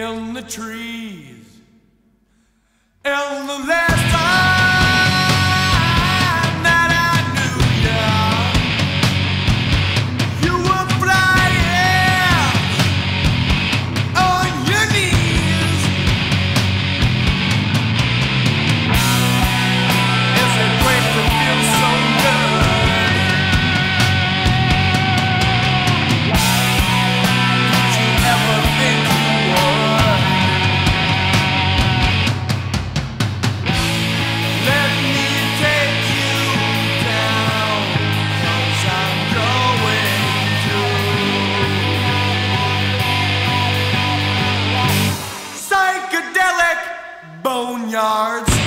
in the trees. And the last boneyards.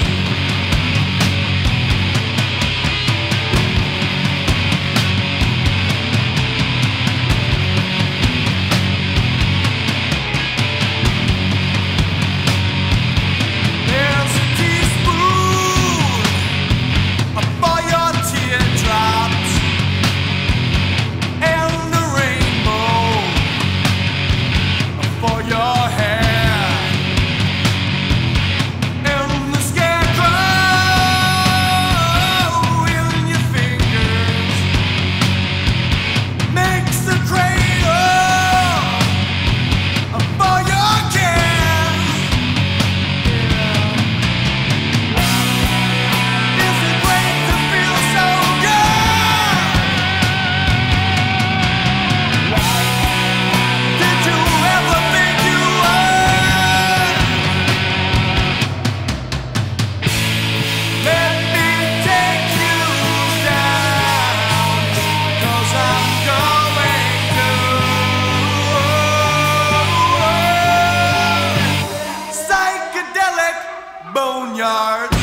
Boneyards.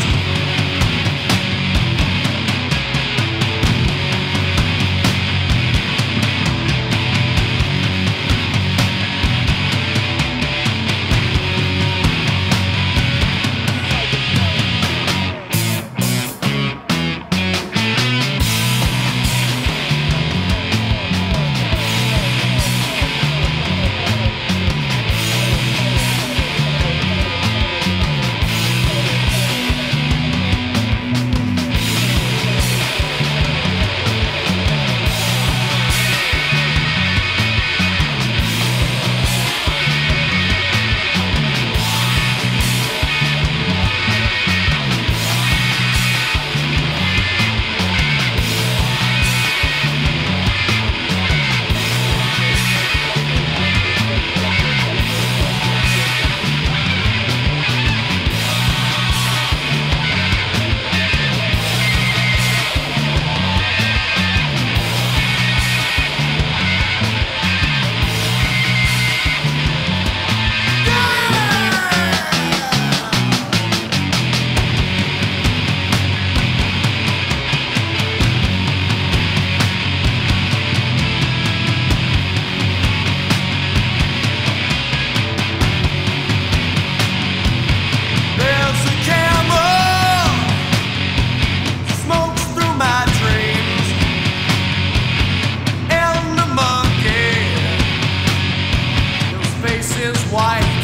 his wife.